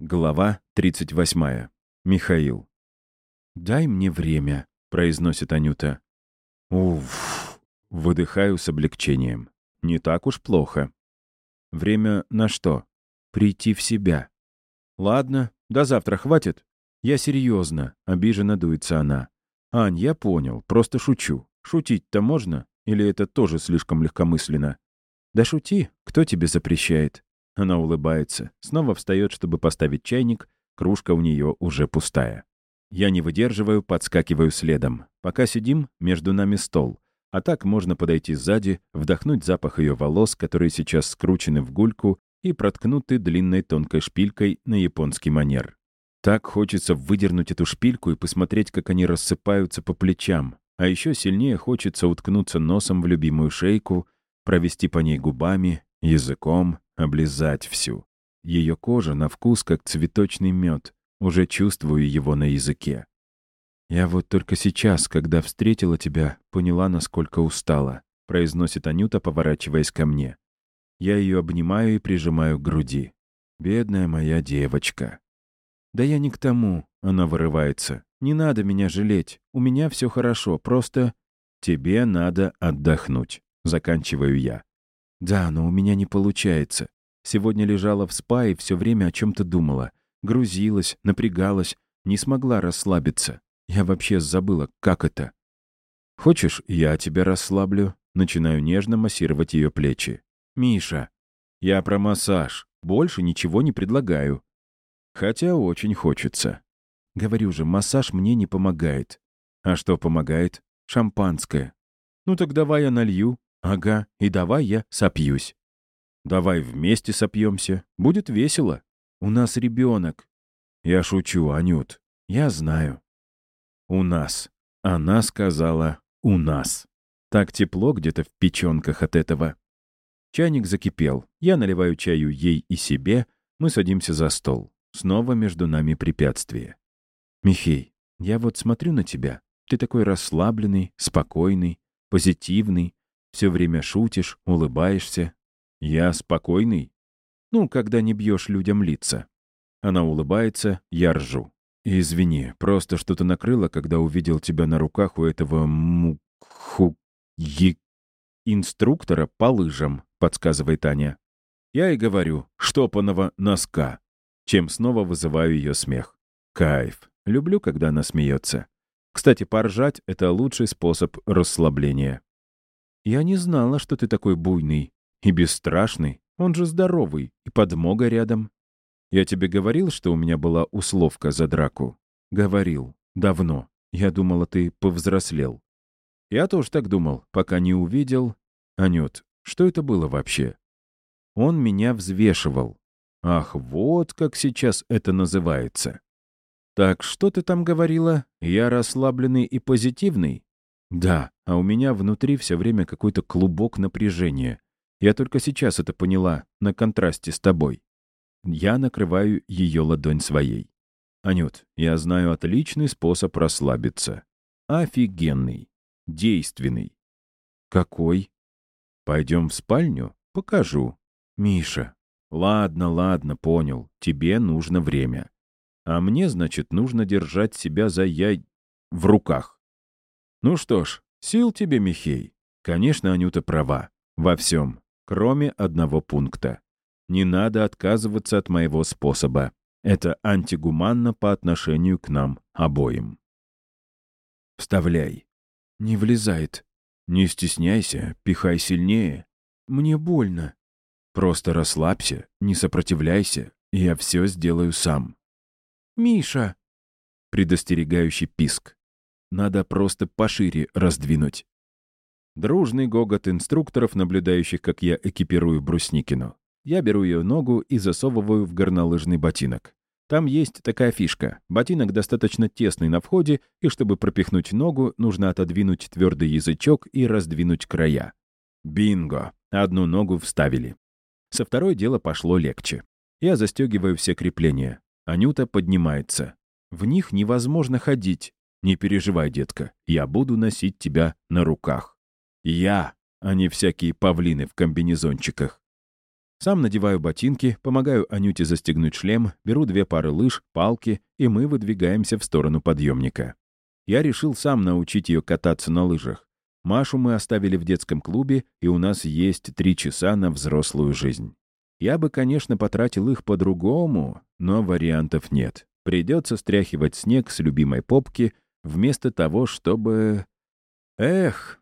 Глава 38. Михаил. «Дай мне время», — произносит Анюта. «Уф», — выдыхаю с облегчением. «Не так уж плохо». «Время на что?» «Прийти в себя». «Ладно, до завтра хватит?» «Я серьезно», — обиженно дуется она. «Ань, я понял, просто шучу. Шутить-то можно? Или это тоже слишком легкомысленно?» «Да шути, кто тебе запрещает?» Она улыбается, снова встает, чтобы поставить чайник, кружка у нее уже пустая. Я не выдерживаю, подскакиваю следом. Пока сидим, между нами стол. А так можно подойти сзади, вдохнуть запах ее волос, которые сейчас скручены в гульку и проткнуты длинной тонкой шпилькой на японский манер. Так хочется выдернуть эту шпильку и посмотреть, как они рассыпаются по плечам. А еще сильнее хочется уткнуться носом в любимую шейку, провести по ней губами, языком, облизать всю. Ее кожа на вкус как цветочный мед. Уже чувствую его на языке. «Я вот только сейчас, когда встретила тебя, поняла, насколько устала», произносит Анюта, поворачиваясь ко мне. Я ее обнимаю и прижимаю к груди. «Бедная моя девочка». «Да я не к тому», — она вырывается. «Не надо меня жалеть. У меня все хорошо, просто...» «Тебе надо отдохнуть», — заканчиваю я. Да, но у меня не получается. Сегодня лежала в спа и все время о чем-то думала. Грузилась, напрягалась, не смогла расслабиться. Я вообще забыла, как это. «Хочешь, я тебя расслаблю?» Начинаю нежно массировать ее плечи. «Миша, я про массаж. Больше ничего не предлагаю. Хотя очень хочется. Говорю же, массаж мне не помогает. А что помогает? Шампанское. Ну так давай я налью, «Ага, и давай я сопьюсь». «Давай вместе сопьемся. Будет весело. У нас ребенок». «Я шучу, Анют. Я знаю». «У нас». Она сказала «у нас». Так тепло где-то в печенках от этого. Чайник закипел. Я наливаю чаю ей и себе. Мы садимся за стол. Снова между нами препятствие. «Михей, я вот смотрю на тебя. Ты такой расслабленный, спокойный, позитивный. Все время шутишь, улыбаешься. Я спокойный? Ну, когда не бьешь людям лица. Она улыбается, я ржу. Извини, просто что-то накрыло, когда увидел тебя на руках у этого муху... инструктора по лыжам, подсказывает Таня. Я и говорю, штопаного носка, чем снова вызываю ее смех. Кайф. Люблю, когда она смеется. Кстати, поржать — это лучший способ расслабления. «Я не знала, что ты такой буйный и бесстрашный. Он же здоровый, и подмога рядом». «Я тебе говорил, что у меня была условка за драку?» «Говорил. Давно. Я думала, ты повзрослел». «Я тоже так думал, пока не увидел...» «Анют, что это было вообще?» «Он меня взвешивал». «Ах, вот как сейчас это называется». «Так что ты там говорила? Я расслабленный и позитивный?» Да, а у меня внутри все время какой-то клубок напряжения. Я только сейчас это поняла, на контрасте с тобой. Я накрываю ее ладонь своей. Анют, я знаю отличный способ расслабиться. Офигенный. Действенный. Какой? Пойдем в спальню? Покажу. Миша. Ладно, ладно, понял. Тебе нужно время. А мне, значит, нужно держать себя за я... в руках. Ну что ж, сил тебе, Михей. Конечно, Анюта права. Во всем, кроме одного пункта. Не надо отказываться от моего способа. Это антигуманно по отношению к нам обоим. Вставляй. Не влезает. Не стесняйся, пихай сильнее. Мне больно. Просто расслабься, не сопротивляйся, я все сделаю сам. «Миша!» Предостерегающий писк. Надо просто пошире раздвинуть. Дружный гогот инструкторов, наблюдающих, как я экипирую Брусникину. Я беру ее ногу и засовываю в горнолыжный ботинок. Там есть такая фишка. Ботинок достаточно тесный на входе, и чтобы пропихнуть ногу, нужно отодвинуть твердый язычок и раздвинуть края. Бинго! Одну ногу вставили. Со второй дело пошло легче. Я застегиваю все крепления. Анюта поднимается. В них невозможно ходить. Не переживай, детка, я буду носить тебя на руках. Я, а не всякие павлины в комбинезончиках. Сам надеваю ботинки, помогаю Анюте застегнуть шлем, беру две пары лыж, палки, и мы выдвигаемся в сторону подъемника. Я решил сам научить ее кататься на лыжах. Машу мы оставили в детском клубе, и у нас есть три часа на взрослую жизнь. Я бы, конечно, потратил их по-другому, но вариантов нет. Придется стряхивать снег с любимой попки, вместо того, чтобы... Эх,